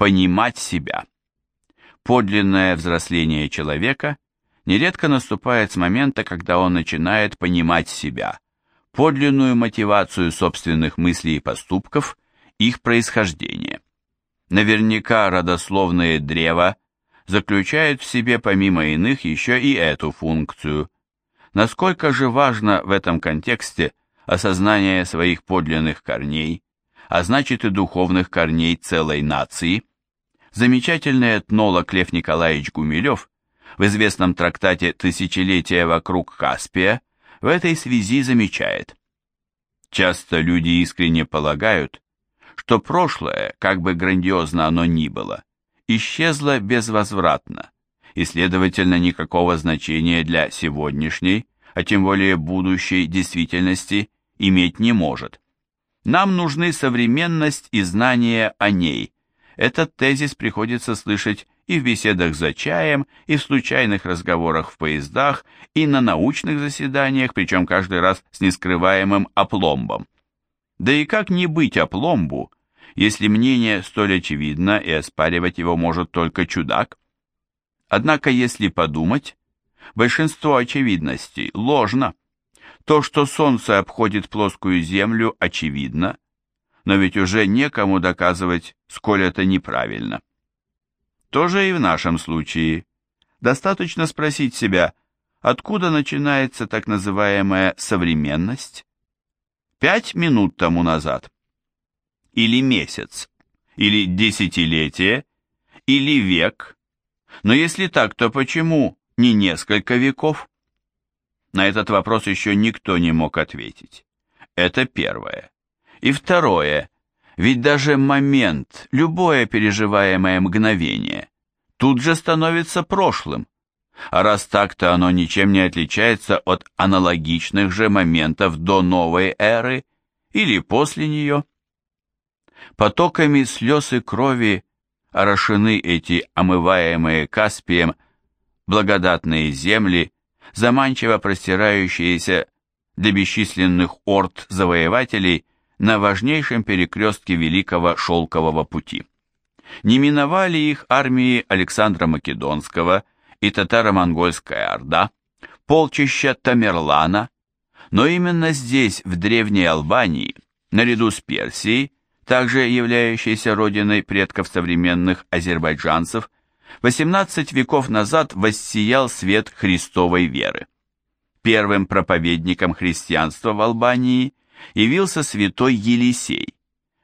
Понимать себя. Подлинное взросление человека нередко наступает с момента, когда он начинает понимать себя, подлинную мотивацию собственных мыслей и поступков, их происхождение. Наверняка родословное древо заключает в себе помимо иных еще и эту функцию. Насколько же важно в этом контексте осознание своих подлинных корней, а значит и духовных корней целой нации. Замечательный этнолог Лев Николаевич Гумилев в известном трактате «Тысячелетия вокруг Каспия» в этой связи замечает. Часто люди искренне полагают, что прошлое, как бы грандиозно оно ни было, исчезло безвозвратно, и, следовательно, никакого значения для сегодняшней, а тем более будущей действительности иметь не может. Нам нужны современность и знания о ней. Этот тезис приходится слышать и в беседах за чаем, и в случайных разговорах в поездах, и на научных заседаниях, причем каждый раз с нескрываемым опломбом. Да и как не быть опломбу, если мнение столь очевидно и оспаривать его может только чудак? Однако, если подумать, большинство очевидностей ложно. То, что Солнце обходит плоскую Землю, очевидно, но ведь уже некому доказывать, сколь это неправильно. То же и в нашем случае. Достаточно спросить себя, откуда начинается так называемая современность? Пять минут тому назад. Или месяц, или десятилетие, или век. Но если так, то почему не несколько веков? На этот вопрос еще никто не мог ответить. Это первое. И второе. Ведь даже момент, любое переживаемое мгновение, тут же становится прошлым. А раз так-то оно ничем не отличается от аналогичных же моментов до новой эры или после нее. Потоками слез и крови орошены эти омываемые Каспием благодатные земли, заманчиво простирающиеся для бесчисленных орд завоевателей на важнейшем перекрестке Великого Шелкового пути. Не миновали их армии Александра Македонского и татаро-монгольская орда, полчища Тамерлана, но именно здесь, в Древней Албании, наряду с Персией, также являющейся родиной предков современных азербайджанцев, 18 веков назад воссиял свет Христовой веры. Первым проповедником христианства в Албании явился святой Елисей,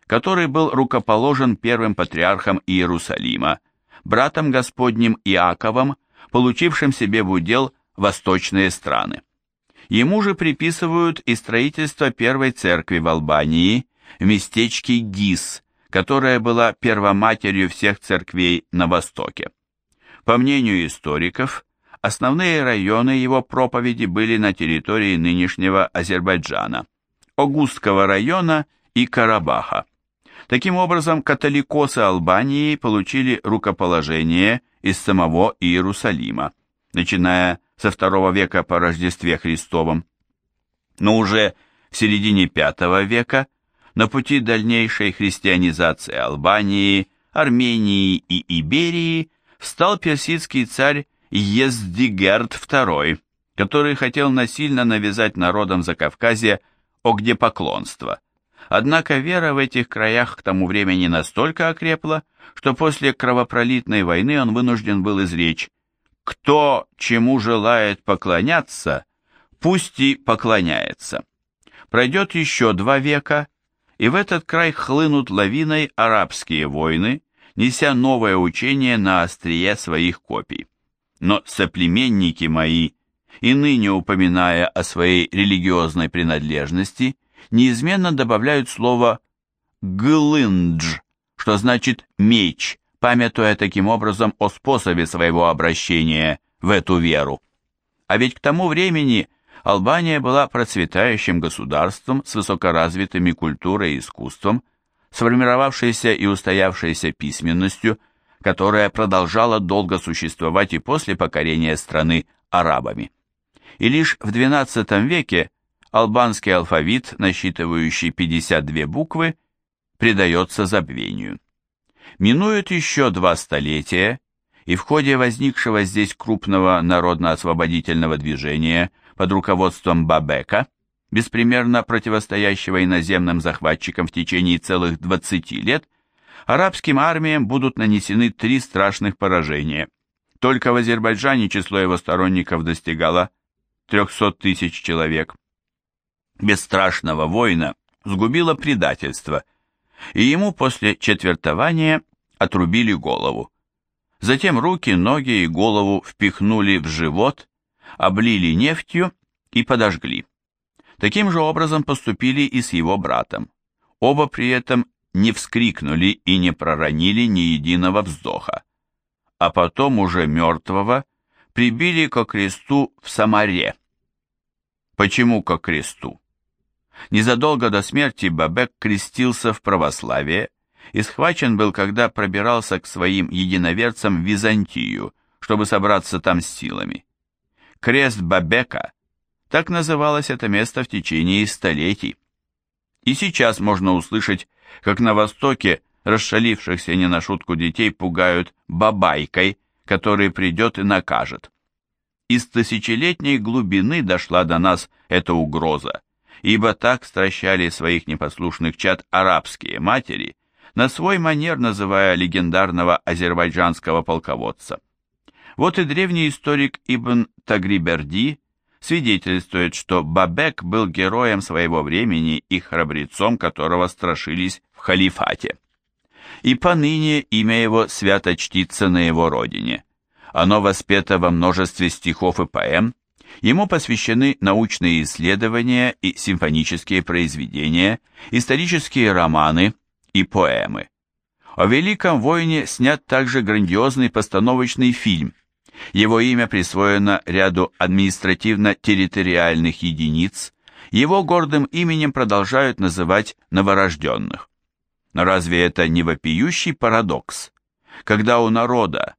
который был рукоположен первым патриархом Иерусалима, братом Господним Иаковом, получившим себе в удел восточные страны. Ему же приписывают и строительство первой церкви в Албании в местечке Гис, которая была первоматерью всех церквей на Востоке. По мнению историков, основные районы его проповеди были на территории нынешнего Азербайджана, Огустского района и Карабаха. Таким образом, католикосы Албании получили рукоположение из самого Иерусалима, начиная со II века по Рождестве Христовом. Но уже в середине V века на пути дальнейшей христианизации Албании, Армении и Иберии встал персидский царь Ездигерд II, который хотел насильно навязать народам Закавказья огнепоклонство. Однако вера в этих краях к тому времени настолько окрепла, что после кровопролитной войны он вынужден был изречь «Кто чему желает поклоняться, пусть и поклоняется». Пройдет еще два века, и в этот край хлынут лавиной арабские войны, неся новое учение на острие своих копий. Но соплеменники мои, и ныне упоминая о своей религиозной принадлежности, неизменно добавляют слово «глындж», что значит «меч», памятуя таким образом о способе своего обращения в эту веру. А ведь к тому времени Албания была процветающим государством с высокоразвитыми культурой и искусством, сформировавшейся и устоявшейся письменностью, которая продолжала долго существовать и после покорения страны арабами. И лишь в XII веке албанский алфавит, насчитывающий 52 буквы, предается забвению. Минует еще два столетия, и в ходе возникшего здесь крупного народно-освободительного движения под руководством Бабека, беспримерно противостоящего иноземным захватчикам в течение целых 20 лет, арабским армиям будут нанесены три страшных поражения. Только в Азербайджане число его сторонников достигало 300 тысяч человек. Бесстрашного воина сгубило предательство, и ему после четвертования отрубили голову. Затем руки, ноги и голову впихнули в живот, облили нефтью и подожгли. Таким же образом поступили и с его братом. Оба при этом не вскрикнули и не проронили ни единого вздоха. А потом уже мертвого прибили ко кресту в Самаре. Почему ко кресту? Незадолго до смерти Бабек крестился в православие и схвачен был, когда пробирался к своим единоверцам в Византию, чтобы собраться там с силами. Крест Бабека, так называлось это место в течение столетий. И сейчас можно услышать, как на востоке расшалившихся не на шутку детей пугают бабайкой, который придет и накажет. Из тысячелетней глубины дошла до нас эта угроза, ибо так стращали своих непослушных чад арабские матери, на свой манер называя легендарного азербайджанского полководца. Вот и древний историк Ибн Тагриберди свидетельствует, что Бабек был героем своего времени и храбрецом, которого страшились в халифате. И поныне имя его свято чтится на его родине. Оно воспето во множестве стихов и поэм, ему посвящены научные исследования и симфонические произведения, исторические романы – и поэмы. О Великом войне снят также грандиозный постановочный фильм. Его имя присвоено ряду административно-территориальных единиц, его гордым именем продолжают называть новорожденных. Но разве это не вопиющий парадокс, когда у народа,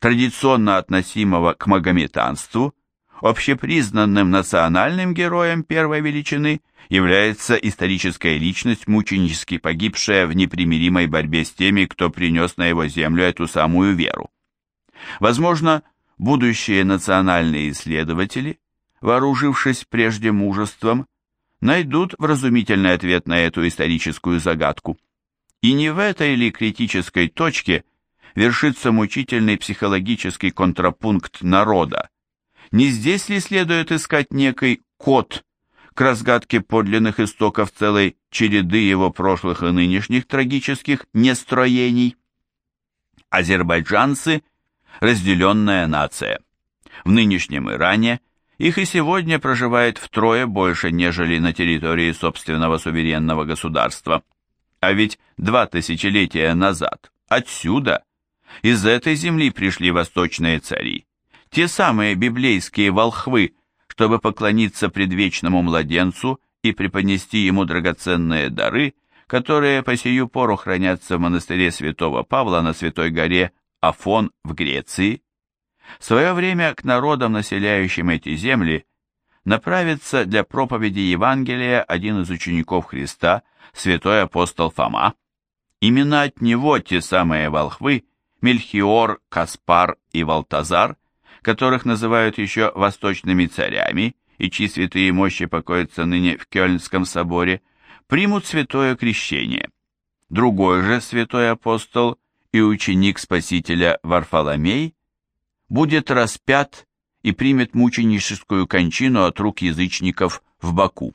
традиционно относимого к магометанству, общепризнанным национальным героем первой величины – является историческая личность, мученически погибшая в непримиримой борьбе с теми, кто принес на его землю эту самую веру. Возможно, будущие национальные исследователи, вооружившись прежде мужеством, найдут вразумительный ответ на эту историческую загадку. И не в этой ли критической точке вершится мучительный психологический контрапункт народа? Не здесь ли следует искать некий код к разгадке подлинных истоков целой череды его прошлых и нынешних трагических нестроений. Азербайджанцы – разделенная нация. В нынешнем Иране их и сегодня проживает втрое больше, нежели на территории собственного суверенного государства. А ведь два тысячелетия назад, отсюда, из этой земли пришли восточные цари, те самые библейские волхвы, чтобы поклониться предвечному младенцу и преподнести ему драгоценные дары, которые по сию пору хранятся в монастыре святого Павла на Святой горе Афон в Греции. В свое время к народам, населяющим эти земли, направится для проповеди Евангелия один из учеников Христа, святой апостол Фома. Именно от него те самые волхвы, Мельхиор, Каспар и Валтазар – которых называют еще восточными царями, и чьи святые мощи покоятся ныне в Кёльнском соборе, примут святое крещение. Другой же святой апостол и ученик Спасителя Варфоломей будет распят и примет мученическую кончину от рук язычников в Баку.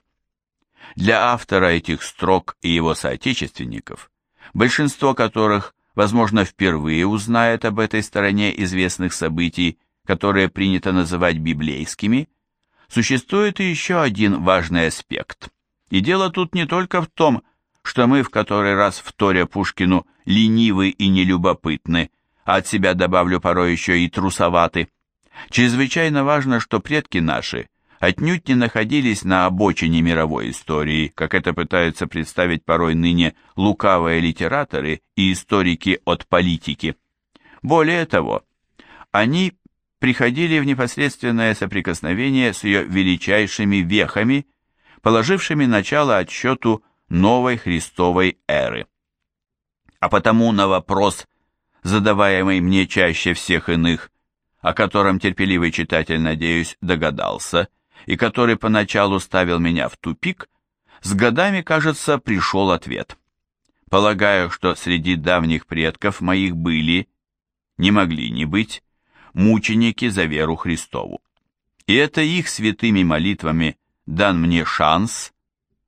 Для автора этих строк и его соотечественников, большинство которых, возможно, впервые узнает об этой стороне известных событий, которые принято называть библейскими, существует еще один важный аспект. И дело тут не только в том, что мы в который раз вторя Пушкину ленивы и нелюбопытны, а от себя добавлю порой еще и трусоваты. Чрезвычайно важно, что предки наши отнюдь не находились на обочине мировой истории, как это пытаются представить порой ныне лукавые литераторы и историки от политики. Более того, они приходили в непосредственное соприкосновение с ее величайшими вехами, положившими начало отсчету новой Христовой эры. А потому на вопрос, задаваемый мне чаще всех иных, о котором терпеливый читатель, надеюсь, догадался, и который поначалу ставил меня в тупик, с годами, кажется, пришел ответ. Полагаю, что среди давних предков моих были, не могли не быть, мученики за веру Христову. И это их святыми молитвами дан мне шанс,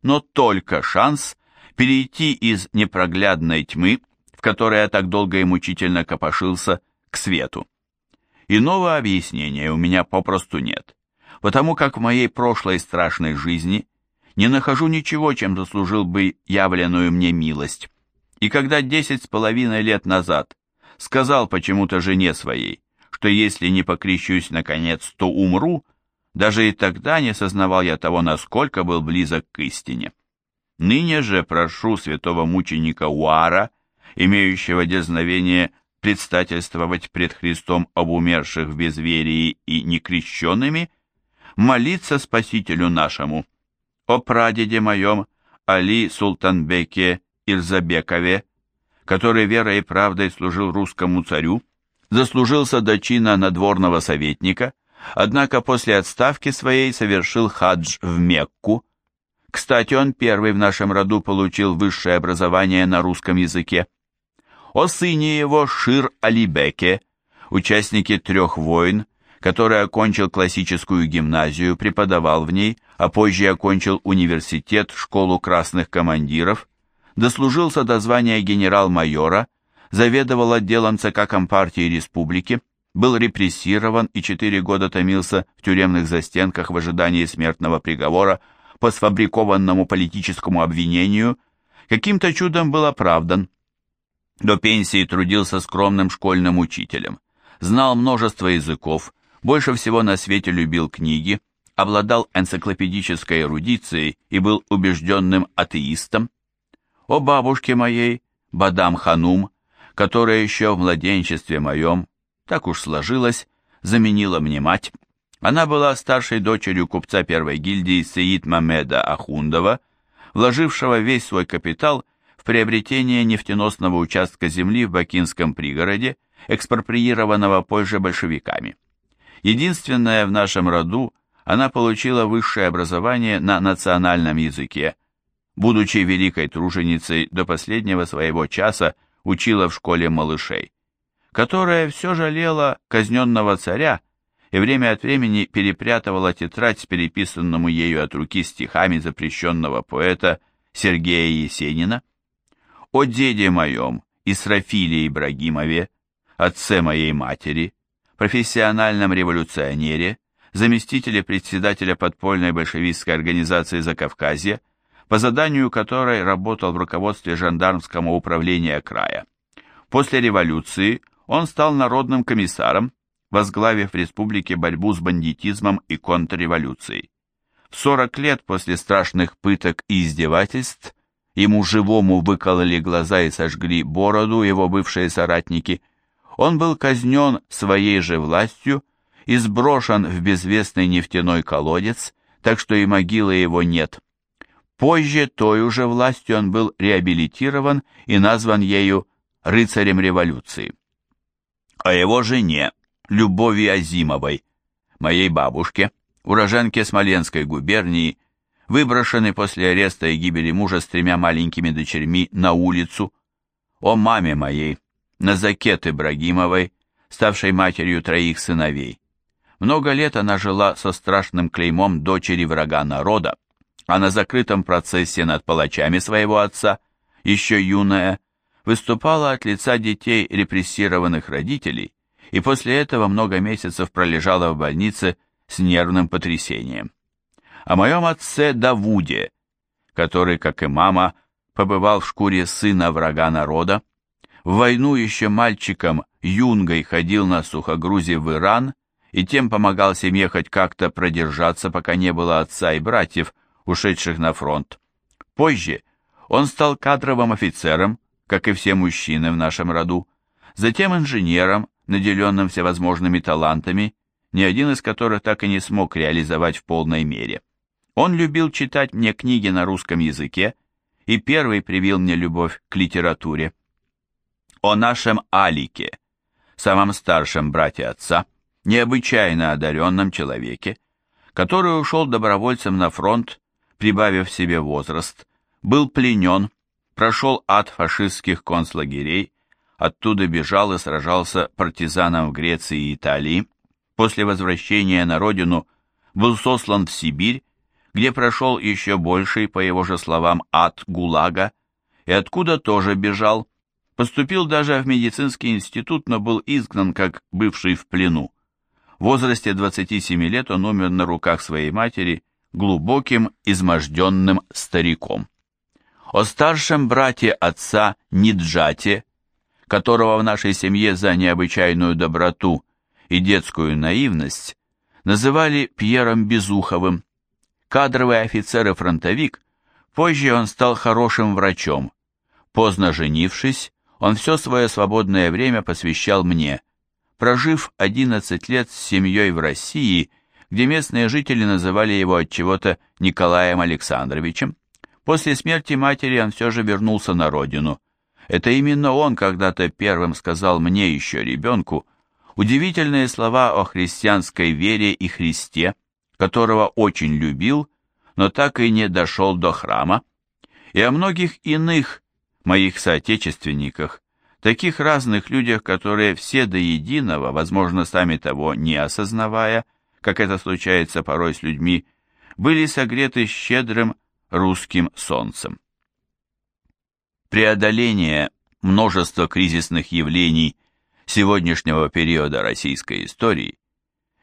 но только шанс перейти из непроглядной тьмы, в которой я так долго и мучительно копошился, к свету. Иного объяснения у меня попросту нет, потому как в моей прошлой страшной жизни не нахожу ничего, чем заслужил бы явленную мне милость. И когда десять с половиной лет назад сказал почему-то жене своей, что если не покрещусь наконец, то умру, даже и тогда не сознавал я того, насколько был близок к истине. Ныне же прошу святого мученика Уара, имеющего дерзновение предстательствовать пред Христом об умерших в безверии и некрещенными, молиться Спасителю нашему, о прадеде моем Али Султанбеке Ирзабекове, который верой и правдой служил русскому царю, заслужился до чина надворного советника, однако после отставки своей совершил хадж в Мекку. Кстати, он первый в нашем роду получил высшее образование на русском языке. О сыне его Шир Алибеке, участнике трех войн, который окончил классическую гимназию, преподавал в ней, а позже окончил университет, школу красных командиров, дослужился до звания генерал-майора, заведовал отделом ЦК Компартии Республики, был репрессирован и четыре года томился в тюремных застенках в ожидании смертного приговора по сфабрикованному политическому обвинению, каким-то чудом был оправдан. До пенсии трудился скромным школьным учителем, знал множество языков, больше всего на свете любил книги, обладал энциклопедической эрудицией и был убежденным атеистом. О бабушке моей, Бадам Ханум, которая еще в младенчестве моем, так уж сложилось, заменила мне мать. Она была старшей дочерью купца первой гильдии Саид Мамеда Ахундова, вложившего весь свой капитал в приобретение нефтеносного участка земли в Бакинском пригороде, экспроприированного позже большевиками. Единственная в нашем роду, она получила высшее образование на национальном языке. Будучи великой труженицей, до последнего своего часа учила в школе малышей, которая все жалела казненного царя и время от времени перепрятывала тетрадь с переписанному ею от руки стихами запрещенного поэта Сергея Есенина. О деде моем, Исрафиле Ибрагимове, отце моей матери, профессиональном революционере, заместителе председателя подпольной большевистской организации Закавказья, по заданию которой работал в руководстве жандармского управления края. После революции он стал народным комиссаром, возглавив в республике борьбу с бандитизмом и контрреволюцией. В 40 лет после страшных пыток и издевательств ему живому выкололи глаза и сожгли бороду его бывшие соратники – он был казнен своей же властью и сброшен в безвестный нефтяной колодец, так что и могилы его нет. Позже той уже властью он был реабилитирован и назван ею рыцарем революции. О его жене, Любови Азимовой, моей бабушке, уроженке Смоленской губернии, выброшенной после ареста и гибели мужа с тремя маленькими дочерьми на улицу, о маме моей, Назакет Ибрагимовой, ставшей матерью троих сыновей. Много лет она жила со страшным клеймом дочери врага народа, а на закрытом процессе над палачами своего отца, еще юная, выступала от лица детей репрессированных родителей и после этого много месяцев пролежала в больнице с нервным потрясением. О моем отце Давуде, который, как и мама, побывал в шкуре сына врага народа, в войну еще мальчиком юнгой ходил на сухогрузе в Иран и тем помогал семье хоть как-то продержаться, пока не было отца и братьев, ушедших на фронт. Позже он стал кадровым офицером, как и все мужчины в нашем роду, затем инженером, наделенным всевозможными талантами, ни один из которых так и не смог реализовать в полной мере. Он любил читать мне книги на русском языке и первый привил мне любовь к литературе. О нашем Алике, самом старшем брате отца, необычайно одаренном человеке, который ушел добровольцем на фронт, прибавив себе возраст, был пленен, прошел ад фашистских концлагерей, оттуда бежал и сражался партизаном в Греции и Италии, после возвращения на родину был сослан в Сибирь, где прошел еще больший, по его же словам, ад ГУЛАГа, и откуда тоже бежал, поступил даже в медицинский институт, но был изгнан как бывший в плену. В возрасте 27 лет он умер на руках своей матери глубоким, изможденным стариком. О старшем брате отца Ниджате, которого в нашей семье за необычайную доброту и детскую наивность называли Пьером Безуховым. Кадровый офицер и фронтовик, позже он стал хорошим врачом. Поздно женившись, он все свое свободное время посвящал мне, прожив 11 лет с семьей в России, где местные жители называли его от чего-то Николаем Александровичем. После смерти матери он все же вернулся на родину. Это именно он когда-то первым сказал мне еще ребенку удивительные слова о христианской вере и Христе, которого очень любил, но так и не дошел до храма, и о многих иных моих соотечественниках, таких разных людях, которые все до единого, возможно, сами того не осознавая, как это случается порой с людьми, были согреты щедрым русским солнцем. Преодоление множества кризисных явлений сегодняшнего периода российской истории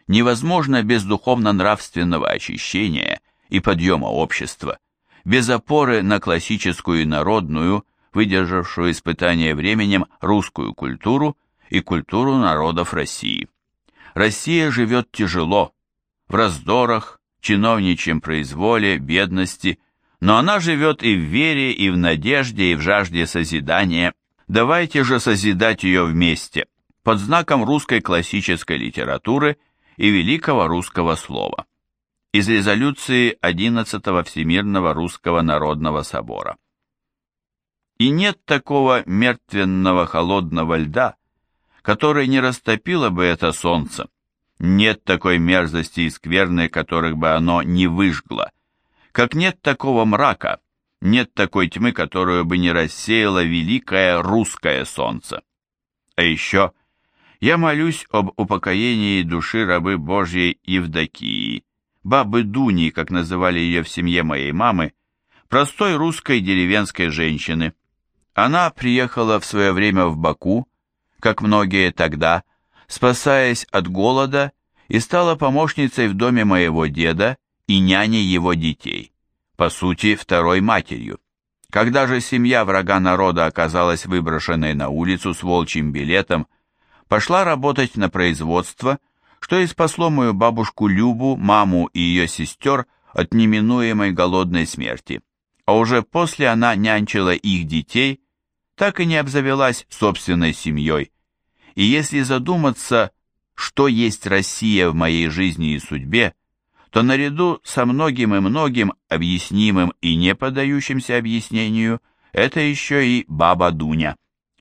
невозможно без духовно-нравственного очищения и подъема общества, без опоры на классическую и народную, выдержавшую испытание временем русскую культуру и культуру народов России. Россия живет тяжело, в раздорах, чиновничьем произволе, бедности, но она живет и в вере, и в надежде, и в жажде созидания. Давайте же созидать ее вместе, под знаком русской классической литературы и великого русского слова. Из резолюции 11 Всемирного Русского Народного Собора. И нет такого мертвенного холодного льда, который не растопило бы это солнце. Нет такой мерзости и скверны, которых бы оно не выжгло. Как нет такого мрака, нет такой тьмы, которую бы не рассеяло великое русское солнце. А еще я молюсь об упокоении души рабы Божьей Евдокии, бабы Дуни, как называли ее в семье моей мамы, простой русской деревенской женщины, она приехала в свое время в Баку, как многие тогда, спасаясь от голода, и стала помощницей в доме моего деда и няней его детей, по сути, второй матерью. Когда же семья врага народа оказалась выброшенной на улицу с волчьим билетом, пошла работать на производство, что и спасло мою бабушку Любу, маму и ее сестер от неминуемой голодной смерти а уже после она нянчила их детей, так и не обзавелась собственной семьей. И если задуматься, что есть Россия в моей жизни и судьбе, то наряду со многим и многим объяснимым и не поддающимся объяснению, это еще и баба Дуня.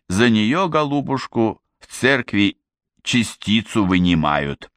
За нее, голубушку, в церкви частицу вынимают.